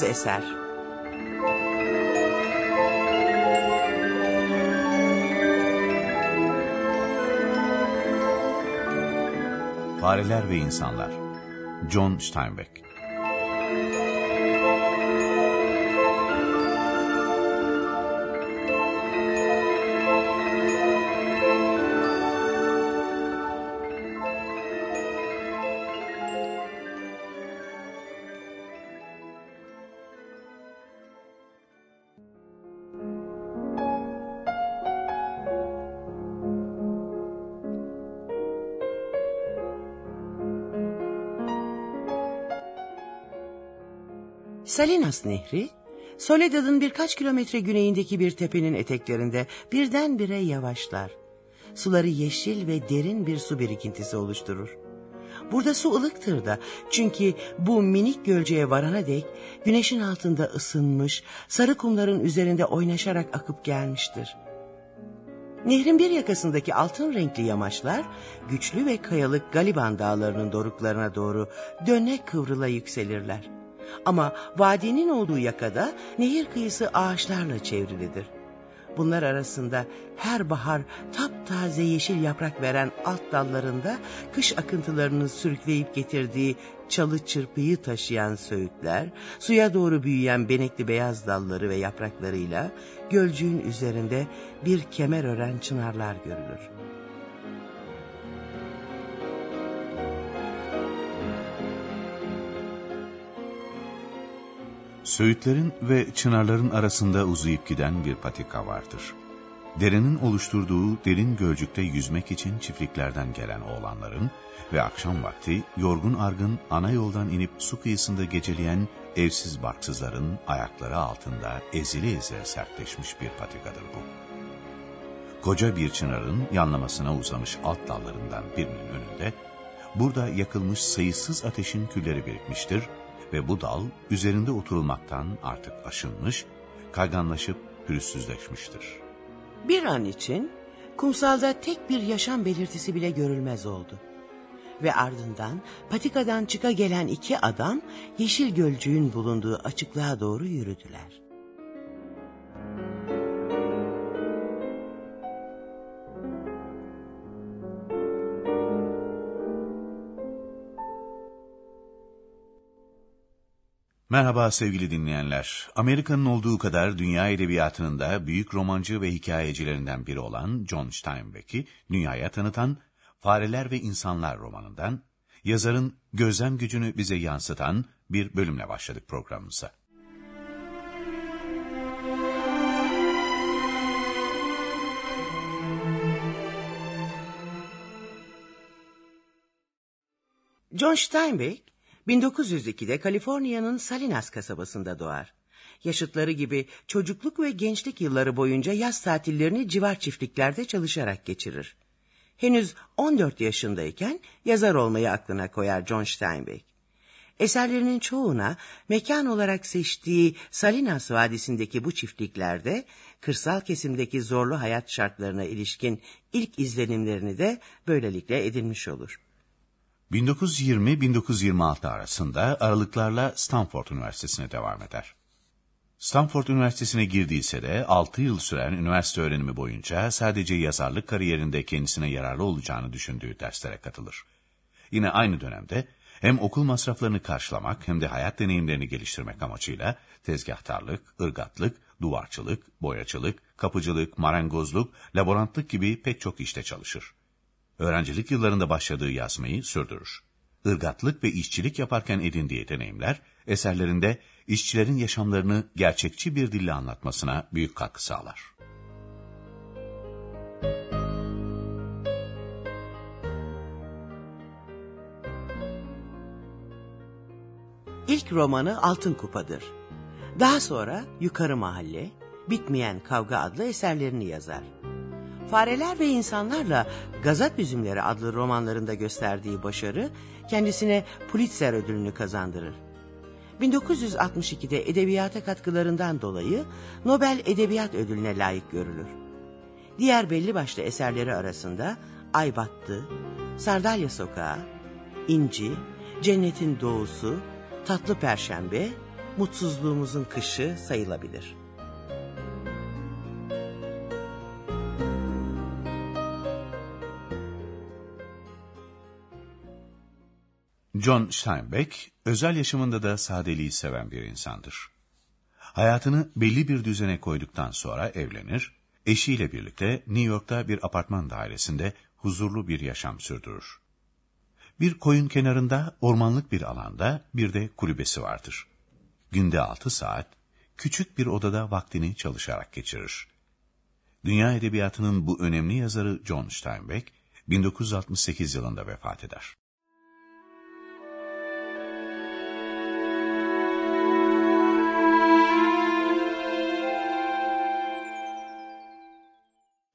Bağımsız eser. Fareler ve İnsanlar John Steinbeck Salinas Nehri, Soledad'ın birkaç kilometre güneyindeki bir tepenin eteklerinde birdenbire yavaşlar. Suları yeşil ve derin bir su birikintisi oluşturur. Burada su ılıktır da çünkü bu minik gölceye varana dek güneşin altında ısınmış, sarı kumların üzerinde oynaşarak akıp gelmiştir. Nehrin bir yakasındaki altın renkli yamaçlar güçlü ve kayalık Galiban dağlarının doruklarına doğru döne kıvrıla yükselirler. Ama vadinin olduğu yakada nehir kıyısı ağaçlarla çevrilidir. Bunlar arasında her bahar taptaze yeşil yaprak veren alt dallarında kış akıntılarını sürükleyip getirdiği çalı çırpıyı taşıyan söğütler, suya doğru büyüyen benekli beyaz dalları ve yapraklarıyla gölcüğün üzerinde bir kemer ören çınarlar görülür. Söğütlerin ve çınarların arasında uzayıp giden bir patika vardır. Derenin oluşturduğu derin gölcükte yüzmek için çiftliklerden gelen oğlanların ve akşam vakti yorgun argın ana yoldan inip su kıyısında geceleyen evsiz barksızların ayakları altında ezile ezile sertleşmiş bir patikadır bu. Koca bir çınarın yanlamasına uzamış alt dallarından birinin önünde, burada yakılmış sayısız ateşin külleri birikmiştir ve bu dal üzerinde oturulmaktan artık aşınmış, kayganlaşıp pürüzsüzleşmiştir. Bir an için kumsalda tek bir yaşam belirtisi bile görülmez oldu. Ve ardından patikadan çıka gelen iki adam yeşil gölcüğün bulunduğu açıklığa doğru yürüdüler. Merhaba sevgili dinleyenler. Amerika'nın olduğu kadar dünya edebiyatının da büyük romancı ve hikayecilerinden biri olan John Steinbeck'i dünyaya tanıtan Fareler ve İnsanlar romanından, yazarın gözlem gücünü bize yansıtan bir bölümle başladık programımıza. John Steinbeck 1902'de Kaliforniya'nın Salinas kasabasında doğar. Yaşıtları gibi çocukluk ve gençlik yılları boyunca yaz tatillerini civar çiftliklerde çalışarak geçirir. Henüz 14 yaşındayken yazar olmayı aklına koyar John Steinbeck. Eserlerinin çoğuna mekan olarak seçtiği Salinas Vadisi'ndeki bu çiftliklerde kırsal kesimdeki zorlu hayat şartlarına ilişkin ilk izlenimlerini de böylelikle edinmiş olur. 1920-1926 arasında aralıklarla Stanford Üniversitesi'ne devam eder. Stanford Üniversitesi'ne girdiyse de 6 yıl süren üniversite öğrenimi boyunca sadece yazarlık kariyerinde kendisine yararlı olacağını düşündüğü derslere katılır. Yine aynı dönemde hem okul masraflarını karşılamak hem de hayat deneyimlerini geliştirmek amacıyla tezgahtarlık, ırgatlık, duvarçılık, boyacılık, kapıcılık, marangozluk, laborantlık gibi pek çok işte çalışır öğrencilik yıllarında başladığı yazmayı sürdürür. Irgatlık ve işçilik yaparken edindiği deneyimler, eserlerinde işçilerin yaşamlarını gerçekçi bir dille anlatmasına büyük katkı sağlar. İlk romanı Altın Kupa'dır. Daha sonra Yukarı Mahalle, Bitmeyen Kavga adlı eserlerini yazar. Fareler ve İnsanlarla Gazap Üzümleri adlı romanlarında gösterdiği başarı kendisine Pulitzer ödülünü kazandırır. 1962'de edebiyata katkılarından dolayı Nobel Edebiyat Ödülüne layık görülür. Diğer belli başlı eserleri arasında Ay Battı, Sardalya Sokağı, İnci, Cennetin Doğusu, Tatlı Perşembe, mutsuzluğumuzun kışı sayılabilir. John Steinbeck, özel yaşamında da sadeliği seven bir insandır. Hayatını belli bir düzene koyduktan sonra evlenir, eşiyle birlikte New York'ta bir apartman dairesinde huzurlu bir yaşam sürdürür. Bir koyun kenarında, ormanlık bir alanda bir de kulübesi vardır. Günde altı saat, küçük bir odada vaktini çalışarak geçirir. Dünya edebiyatının bu önemli yazarı John Steinbeck, 1968 yılında vefat eder.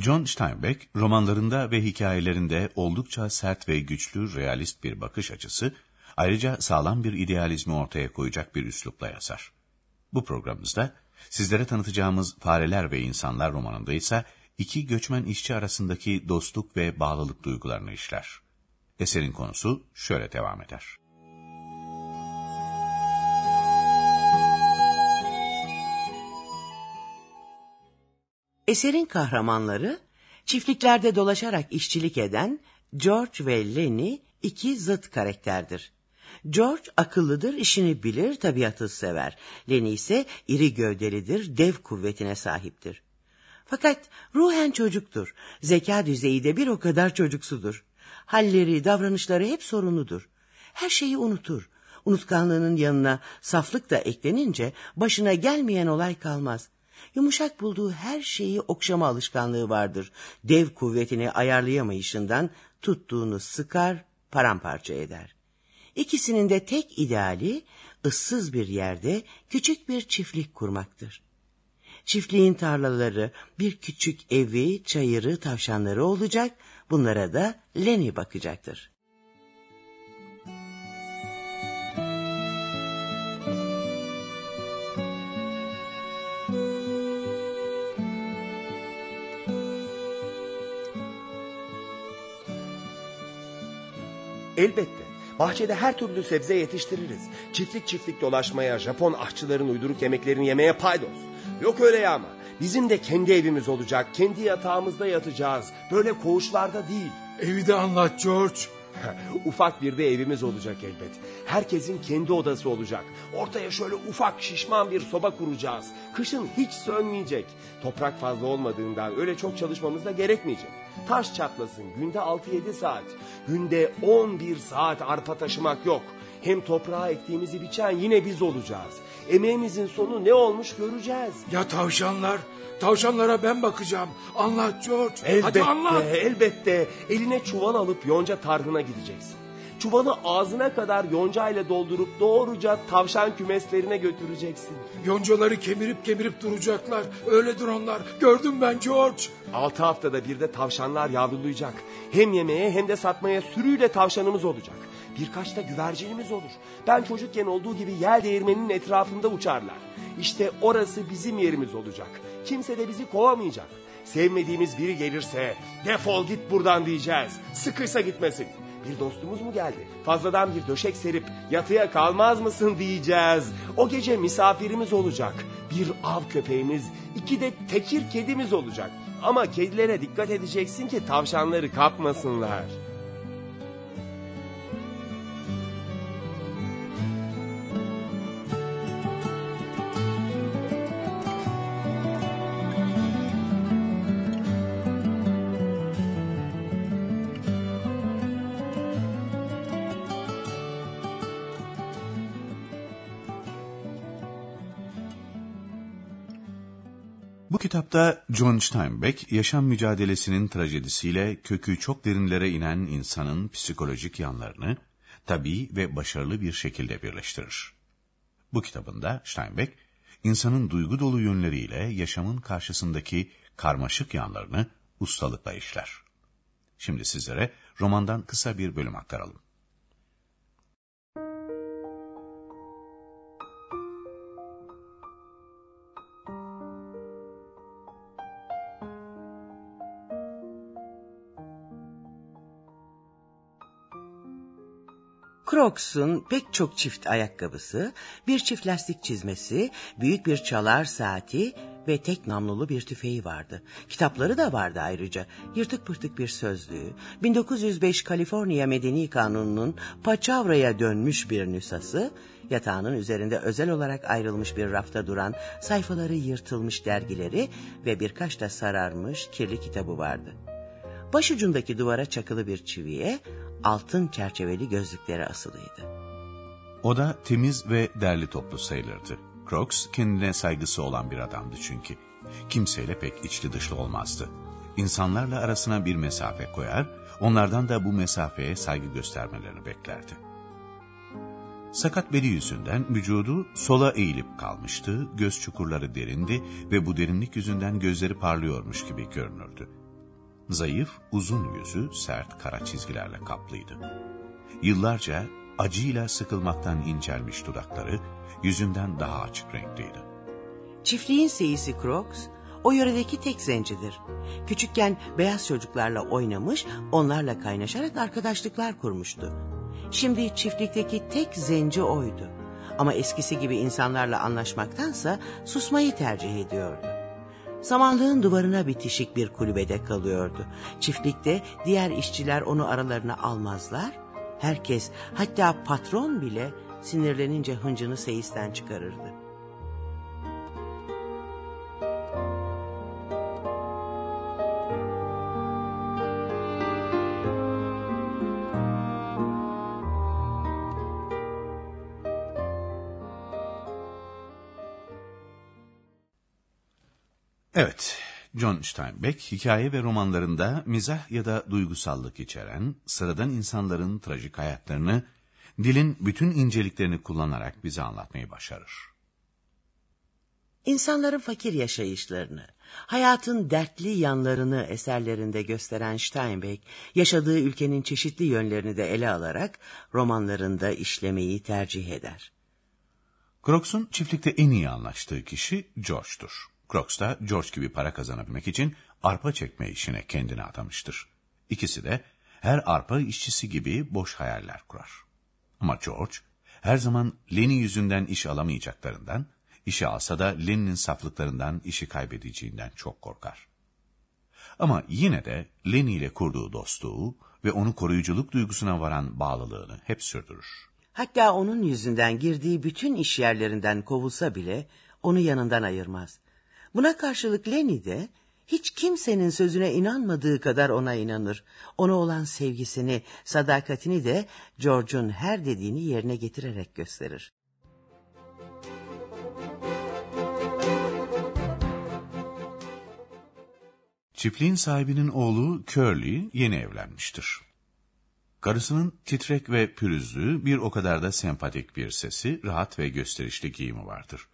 John Steinbeck, romanlarında ve hikayelerinde oldukça sert ve güçlü realist bir bakış açısı, ayrıca sağlam bir idealizmi ortaya koyacak bir üslupla yazar. Bu programımızda sizlere tanıtacağımız Fareler ve İnsanlar romanında ise iki göçmen işçi arasındaki dostluk ve bağlılık duygularını işler. Eserin konusu şöyle devam eder. Eserin kahramanları çiftliklerde dolaşarak işçilik eden George ve Lenny iki zıt karakterdir. George akıllıdır, işini bilir, tabiatı sever. Lenny ise iri gövdelidir, dev kuvvetine sahiptir. Fakat ruhen çocuktur. Zeka düzeyi de bir o kadar çocuksudur. Halleri, davranışları hep sorunludur. Her şeyi unutur. Unutkanlığının yanına saflık da eklenince başına gelmeyen olay kalmaz. Yumuşak bulduğu her şeyi okşama alışkanlığı vardır. Dev kuvvetini ayarlayamayışından tuttuğunu sıkar, paramparça eder. İkisinin de tek ideali ıssız bir yerde küçük bir çiftlik kurmaktır. Çiftliğin tarlaları, bir küçük evi, çayırı, tavşanları olacak, bunlara da Lenny bakacaktır. Elbette. Bahçede her türlü sebze yetiştiririz. Çiftlik çiftlik dolaşmaya, Japon aşçıların uyduruk yemeklerini yemeye paydos. Yok öyle ya ama. Bizim de kendi evimiz olacak. Kendi yatağımızda yatacağız. Böyle koğuşlarda değil. Evi de anlat George. Ufak bir de evimiz olacak elbet. Herkesin kendi odası olacak. Ortaya şöyle ufak şişman bir soba kuracağız. Kışın hiç sönmeyecek. Toprak fazla olmadığından öyle çok çalışmamız da gerekmeyecek. Taş çatlasın günde 6-7 saat. Günde 11 saat arpa taşımak yok. Hem toprağa ektiğimizi biçen yine biz olacağız. Emeğimizin sonu ne olmuş göreceğiz. Ya tavşanlar? Tavşanlara ben bakacağım. Anlat George. Elbette, Hadi anlat. elbette. Eline çuval alıp yonca tarhına gideceksin. Çuvalı ağzına kadar yonca ile doldurup doğruca tavşan kümeslerine götüreceksin. Yoncaları kemirip kemirip duracaklar. Öyledir onlar. Gördüm ben George. Altı haftada bir de tavşanlar yavrulayacak. Hem yemeye hem de satmaya sürüyle tavşanımız olacak. Birkaç da güvercinimiz olur. Ben çocukken olduğu gibi yel değirmeninin etrafında uçarlar. İşte orası bizim yerimiz olacak. Kimse de bizi kovamayacak. Sevmediğimiz biri gelirse defol git buradan diyeceğiz. Sıkıysa gitmesin. Bir dostumuz mu geldi? Fazladan bir döşek serip yatıya kalmaz mısın diyeceğiz. O gece misafirimiz olacak. Bir av köpeğimiz, iki de tekir kedimiz olacak. Ama kedilere dikkat edeceksin ki tavşanları kapmasınlar. Kitapta John Steinbeck, yaşam mücadelesinin trajedisiyle kökü çok derinlere inen insanın psikolojik yanlarını tabii ve başarılı bir şekilde birleştirir. Bu kitabında Steinbeck, insanın duygu dolu yönleriyle yaşamın karşısındaki karmaşık yanlarını ustalıkla işler. Şimdi sizlere romandan kısa bir bölüm aktaralım. Crocs'un pek çok çift ayakkabısı, bir çift lastik çizmesi, büyük bir çalar saati ve tek namlulu bir tüfeği vardı. Kitapları da vardı ayrıca. Yırtık pırtık bir sözlüğü, 1905 Kaliforniya Medeni Kanunu'nun paçavraya dönmüş bir nüshası, yatağının üzerinde özel olarak ayrılmış bir rafta duran sayfaları yırtılmış dergileri ve birkaç da sararmış kirli kitabı vardı. Başucundaki duvara çakılı bir çiviye altın çerçeveli gözlükleri asılıydı. Oda temiz ve derli toplu sayılırdı. Crocs kendine saygısı olan bir adamdı çünkü. Kimseyle pek içli dışlı olmazdı. İnsanlarla arasına bir mesafe koyar, onlardan da bu mesafeye saygı göstermelerini beklerdi. Sakat beli yüzünden vücudu sola eğilip kalmıştı, göz çukurları derindi ve bu derinlik yüzünden gözleri parlıyormuş gibi görünürdü. Zayıf, uzun yüzü sert kara çizgilerle kaplıydı. Yıllarca acıyla sıkılmaktan incelmiş dudakları yüzünden daha açık renkliydi. Çiftliğin seyisi Crocs, o yöredeki tek zencidir. Küçükken beyaz çocuklarla oynamış, onlarla kaynaşarak arkadaşlıklar kurmuştu. Şimdi çiftlikteki tek zenci oydu. Ama eskisi gibi insanlarla anlaşmaktansa susmayı tercih ediyordu. Samanlığın duvarına bitişik bir kulübede kalıyordu. Çiftlikte diğer işçiler onu aralarına almazlar. Herkes hatta patron bile sinirlenince hıncını seyisten çıkarırdı. Evet, John Steinbeck hikaye ve romanlarında mizah ya da duygusallık içeren sıradan insanların trajik hayatlarını dilin bütün inceliklerini kullanarak bize anlatmayı başarır. İnsanların fakir yaşayışlarını, hayatın dertli yanlarını eserlerinde gösteren Steinbeck, yaşadığı ülkenin çeşitli yönlerini de ele alarak romanlarında işlemeyi tercih eder. Crocs'un çiftlikte en iyi anlaştığı kişi George'dur. Crocs da George gibi para kazanabilmek için arpa çekme işine kendini adamıştır. İkisi de her arpa işçisi gibi boş hayaller kurar. Ama George her zaman Lenny yüzünden iş alamayacaklarından, işi alsa da Lenny'nin saflıklarından işi kaybedeceğinden çok korkar. Ama yine de Lenny ile kurduğu dostluğu ve onu koruyuculuk duygusuna varan bağlılığını hep sürdürür. Hatta onun yüzünden girdiği bütün iş yerlerinden kovulsa bile onu yanından ayırmaz. Buna karşılık Lenny de hiç kimsenin sözüne inanmadığı kadar ona inanır. Ona olan sevgisini, sadakatini de George'un her dediğini yerine getirerek gösterir. Çiftliğin sahibinin oğlu Curly yeni evlenmiştir. Karısının titrek ve pürüzlü bir o kadar da sempatik bir sesi, rahat ve gösterişli giyimi vardır.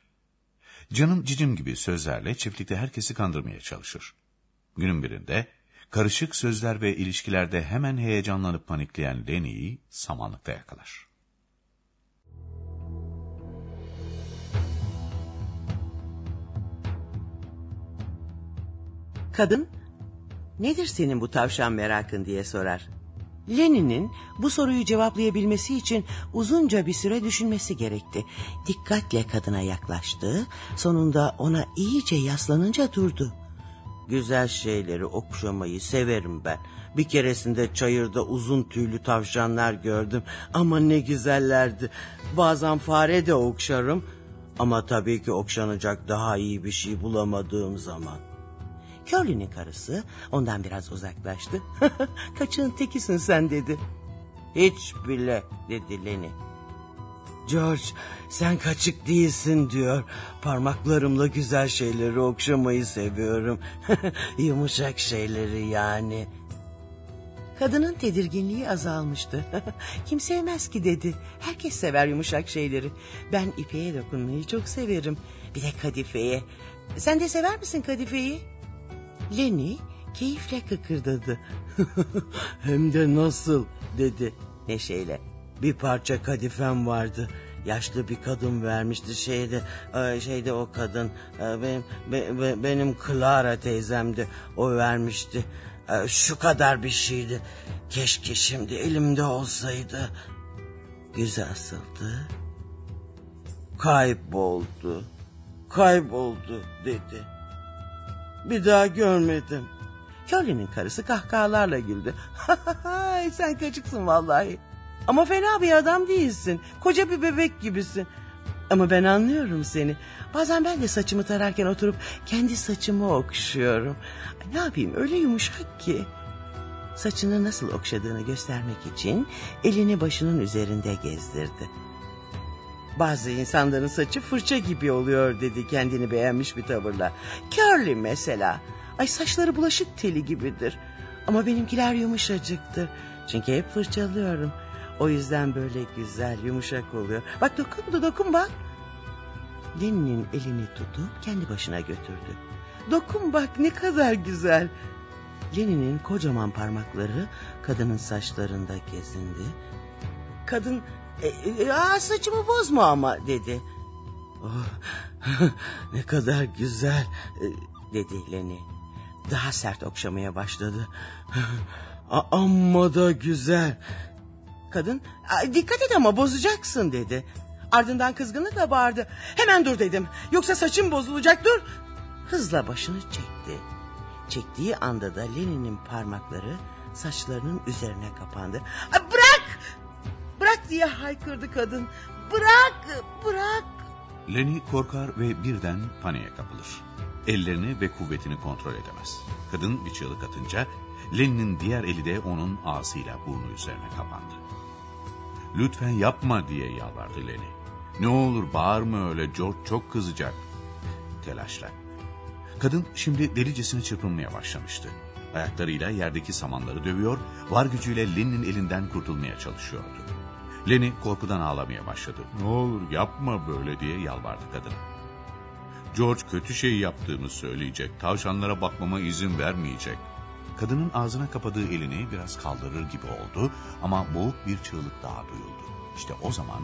Canım cicim gibi sözlerle çiftlikte herkesi kandırmaya çalışır. Günün birinde karışık sözler ve ilişkilerde hemen heyecanlanıp panikleyen Lenny'yi samanlıkta yakalar. Kadın, nedir senin bu tavşan merakın diye sorar. Lenin'in bu soruyu cevaplayabilmesi için uzunca bir süre düşünmesi gerekti. Dikkatle kadına yaklaştı, sonunda ona iyice yaslanınca durdu. Güzel şeyleri okşamayı severim ben. Bir keresinde çayırda uzun tüylü tavşanlar gördüm ama ne güzellerdi. Bazen fare de okşarım ama tabii ki okşanacak daha iyi bir şey bulamadığım zaman. Curly'nin karısı ondan biraz uzaklaştı. Kaçığın tekisin sen dedi. Hiç bile dedi Lenny. George sen kaçık değilsin diyor. Parmaklarımla güzel şeyleri okşamayı seviyorum. Yumuşak şeyleri yani. Kadının tedirginliği azalmıştı. Kim sevmez ki dedi. Herkes sever yumuşak şeyleri. Ben ipeğe dokunmayı çok severim. Bir de kadifeye. Sen de sever misin kadifeyi? Lenny keyifle kıkırdadı. Hem de nasıl dedi neşeyle. Bir parça kadifem vardı. Yaşlı bir kadın vermişti şeyde e, şeyde o kadın e, benim be, benim Clara teyzemdi o vermişti. E, şu kadar bir şeydi. Keşke şimdi elimde olsaydı. gökyüzü asıldı. Kayboldu, kayboldu dedi. Bir daha görmedim. Curly'nin karısı kahkahalarla güldü. Sen kaçıksın vallahi. Ama fena bir adam değilsin. Koca bir bebek gibisin. Ama ben anlıyorum seni. Bazen ben de saçımı tararken oturup kendi saçımı okşuyorum. Ne yapayım öyle yumuşak ki. Saçını nasıl okşadığını göstermek için elini başının üzerinde gezdirdi. Bazı insanların saçı fırça gibi oluyor dedi kendini beğenmiş bir tavırla. Curly mesela. Ay saçları bulaşık teli gibidir. Ama benimkiler yumuşacıktır. Çünkü hep fırçalıyorum. O yüzden böyle güzel yumuşak oluyor. Bak dokun dokun bak. Lenin'in elini tutup kendi başına götürdü. Dokun bak ne kadar güzel. Lenin'in kocaman parmakları kadının saçlarında gezindi. Kadın e, e, aa, saçımı bozma ama dedi. Oh, ne kadar güzel e, dedi Leni. Daha sert okşamaya başladı. Amma da güzel. Kadın dikkat et ama bozacaksın dedi. Ardından kızgınlıkla bağırdı. Hemen dur dedim. Yoksa saçım bozulacak dur. Hızla başını çekti. Çektiği anda da Lenin'in parmakları saçlarının üzerine kapandı. Diye haykırdı kadın. Bırak! Bırak! Lenny korkar ve birden paniğe kapılır. Ellerini ve kuvvetini kontrol edemez. Kadın bir çığlık atınca Lenny'nin diğer eli de onun ağzıyla burnu üzerine kapandı. Lütfen yapma diye yalvardı Lenny. Ne olur bağırma öyle George çok kızacak. Telaşla. Kadın şimdi delicesine çırpınmaya başlamıştı. Ayaklarıyla yerdeki samanları dövüyor, var gücüyle Lenny'nin elinden kurtulmaya çalışıyordu. Lenny korkudan ağlamaya başladı. Ne olur yapma böyle diye yalvardı kadın. George kötü şey yaptığımı söyleyecek, tavşanlara bakmama izin vermeyecek. Kadının ağzına kapadığı elini biraz kaldırır gibi oldu ama boğuk bir çığlık daha duyuldu. İşte o zaman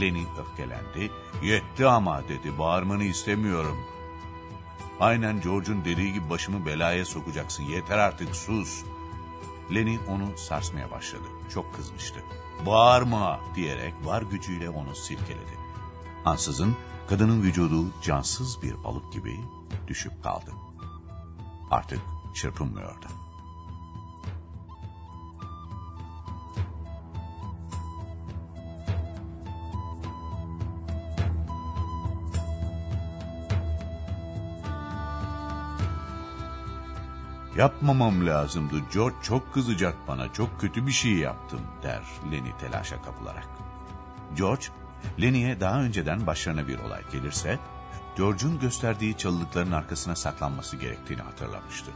Lenny öfkelendi. Yetti ama dedi bağırmanı istemiyorum. Aynen George'un dediği gibi başımı belaya sokacaksın yeter artık sus. Lenny onu sarsmaya başladı. Çok kızmıştı. Bağırma diyerek var gücüyle onu silkeledi. Ansızın kadının vücudu cansız bir balık gibi düşüp kaldı. Artık çırpınmıyordu. Yapmamam lazımdı. George çok kızacak bana. Çok kötü bir şey yaptım der Lenny telaşa kapılarak. George, Lenny'e daha önceden başlarına bir olay gelirse, George'un gösterdiği çalılıkların arkasına saklanması gerektiğini hatırlamıştı.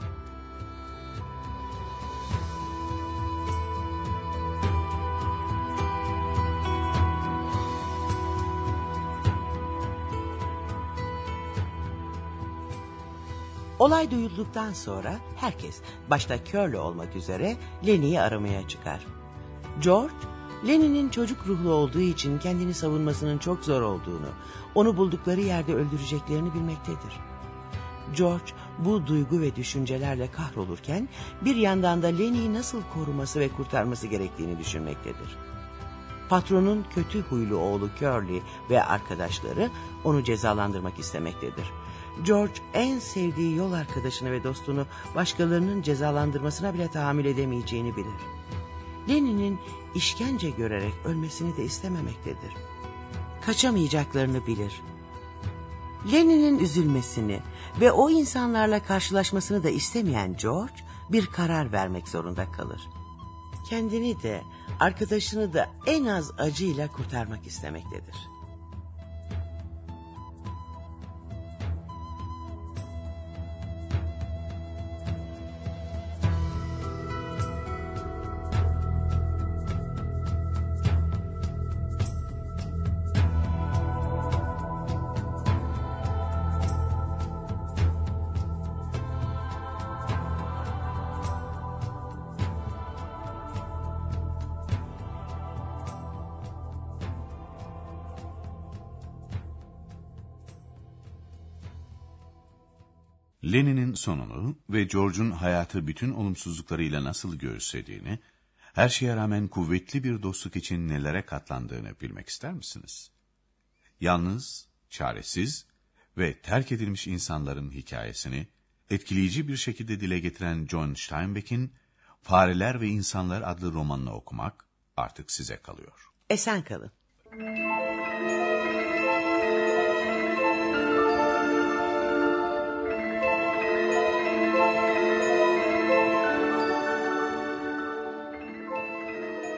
Olay duyulduktan sonra herkes başta Curly olmak üzere Lenny'yi aramaya çıkar. George, Lenny'nin çocuk ruhlu olduğu için kendini savunmasının çok zor olduğunu, onu buldukları yerde öldüreceklerini bilmektedir. George bu duygu ve düşüncelerle kahrolurken bir yandan da Lenny'yi nasıl koruması ve kurtarması gerektiğini düşünmektedir. Patronun kötü huylu oğlu Curly ve arkadaşları onu cezalandırmak istemektedir. George en sevdiği yol arkadaşını ve dostunu başkalarının cezalandırmasına bile tahammül edemeyeceğini bilir. Lenny'nin işkence görerek ölmesini de istememektedir. Kaçamayacaklarını bilir. Lenny'nin üzülmesini ve o insanlarla karşılaşmasını da istemeyen George bir karar vermek zorunda kalır. Kendini de arkadaşını da en az acıyla kurtarmak istemektedir. Lenin'in sonunu ve George'un hayatı bütün olumsuzluklarıyla nasıl göğüslediğini, Her şeye rağmen kuvvetli bir dostluk için nelere katlandığını bilmek ister misiniz? Yalnız, çaresiz ve terk edilmiş insanların hikayesini etkileyici bir şekilde dile getiren John Steinbeck'in Fareler ve İnsanlar adlı romanını okumak artık size kalıyor. Esen kalın.